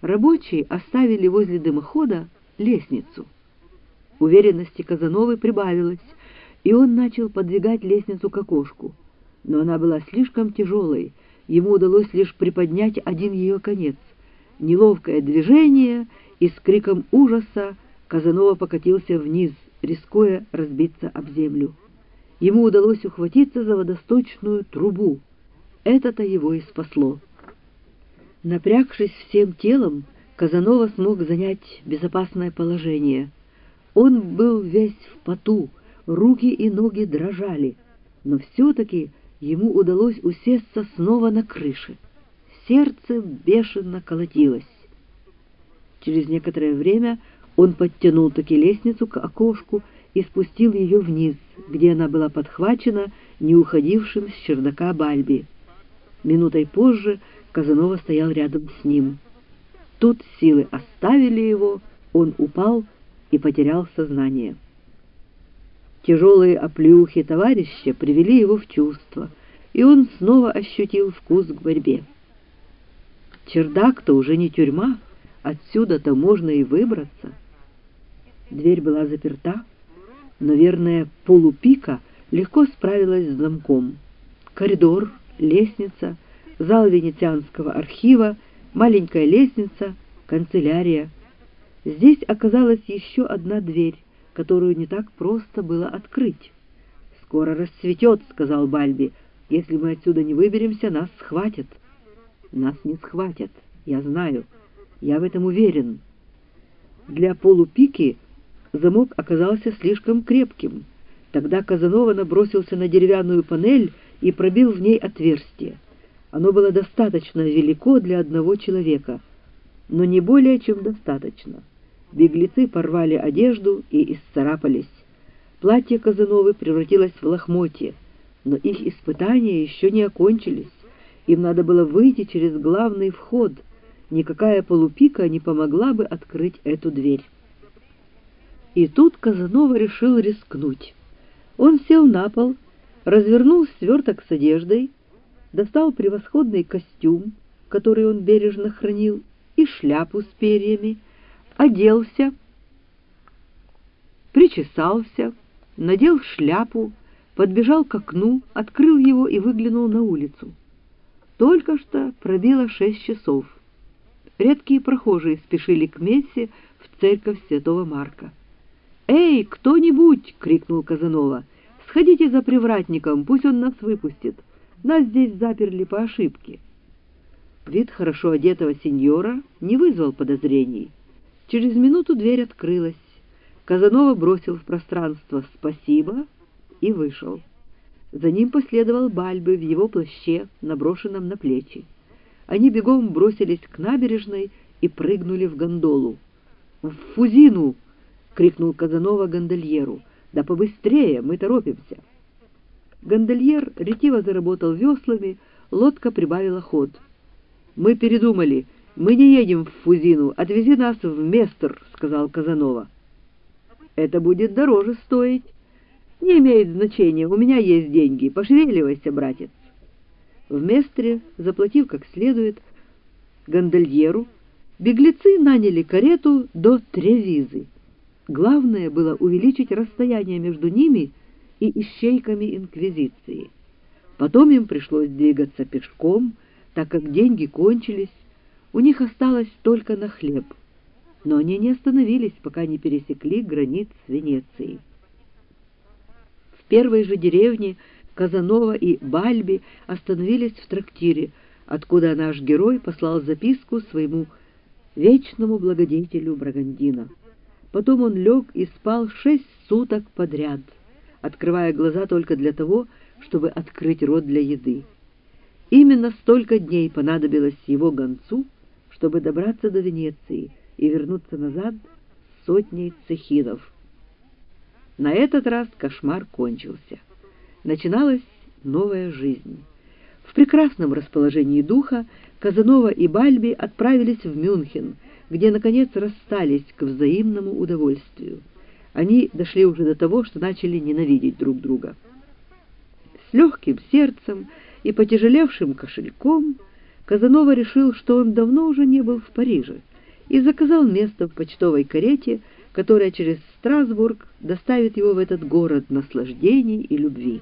рабочие оставили возле дымохода лестницу. Уверенности Казановой прибавилось, и он начал подвигать лестницу к окошку. Но она была слишком тяжелой, ему удалось лишь приподнять один ее конец. Неловкое движение, и с криком ужаса Казанова покатился вниз, рискуя разбиться об землю. Ему удалось ухватиться за водосточную трубу. Это-то его и спасло. Напрягшись всем телом, Казанова смог занять безопасное положение. Он был весь в поту, руки и ноги дрожали, но все-таки ему удалось усесться снова на крыше. Сердце бешено колотилось. Через некоторое время он подтянул таки лестницу к окошку и спустил ее вниз, где она была подхвачена не уходившим с чердака Бальби. Минутой позже Казанова стоял рядом с ним. Тут силы оставили его, он упал и потерял сознание. Тяжелые оплюхи товарища привели его в чувство, и он снова ощутил вкус к борьбе. Чердак-то уже не тюрьма, отсюда-то можно и выбраться. Дверь была заперта, но верная полупика легко справилась с замком. Коридор, лестница, зал Венецианского архива, маленькая лестница, канцелярия. Здесь оказалась еще одна дверь, которую не так просто было открыть. «Скоро расцветет», — сказал Бальби. «Если мы отсюда не выберемся, нас схватят». «Нас не схватят, я знаю. Я в этом уверен». Для полупики замок оказался слишком крепким. Тогда Казанова набросился на деревянную панель и пробил в ней отверстие. Оно было достаточно велико для одного человека, но не более чем достаточно. Беглецы порвали одежду и исцарапались. Платье Казановы превратилось в лохмотье, но их испытания еще не окончились. Им надо было выйти через главный вход. Никакая полупика не помогла бы открыть эту дверь. И тут Казанова решил рискнуть. Он сел на пол, развернул сверток с одеждой, достал превосходный костюм, который он бережно хранил, и шляпу с перьями, оделся, причесался, надел шляпу, подбежал к окну, открыл его и выглянул на улицу. Только что пробило шесть часов. Редкие прохожие спешили к мессе в церковь святого Марка. «Эй, кто-нибудь!» — крикнул Казанова. «Сходите за привратником, пусть он нас выпустит. Нас здесь заперли по ошибке». Вид хорошо одетого сеньора не вызвал подозрений. Через минуту дверь открылась. Казанова бросил в пространство «спасибо» и вышел. За ним последовал Бальбы в его плаще, наброшенном на плечи. Они бегом бросились к набережной и прыгнули в гондолу. «В Фузину!» — крикнул Казанова гондольеру. «Да побыстрее, мы торопимся!» Гондольер ретиво заработал веслами, лодка прибавила ход. «Мы передумали. Мы не едем в Фузину. Отвези нас в Местер», — сказал Казанова. «Это будет дороже стоить». «Не имеет значения. У меня есть деньги. Пошевеливайся, братец». В Местре, заплатив как следует гондольеру, беглецы наняли карету до Тревизы. Главное было увеличить расстояние между ними и ищейками Инквизиции. Потом им пришлось двигаться пешком, так как деньги кончились, у них осталось только на хлеб. Но они не остановились, пока не пересекли границ с Венецией. В первой же деревне Казанова и Бальби остановились в трактире, откуда наш герой послал записку своему вечному благодетелю Брагандина. Потом он лег и спал шесть суток подряд — открывая глаза только для того, чтобы открыть рот для еды. Именно столько дней понадобилось его гонцу, чтобы добраться до Венеции и вернуться назад сотней цехинов. На этот раз кошмар кончился. Начиналась новая жизнь. В прекрасном расположении духа Казанова и Бальби отправились в Мюнхен, где, наконец, расстались к взаимному удовольствию они дошли уже до того, что начали ненавидеть друг друга. С легким сердцем и потяжелевшим кошельком Казанова решил, что он давно уже не был в Париже, и заказал место в почтовой карете, которая через Страсбург доставит его в этот город наслаждений и любви.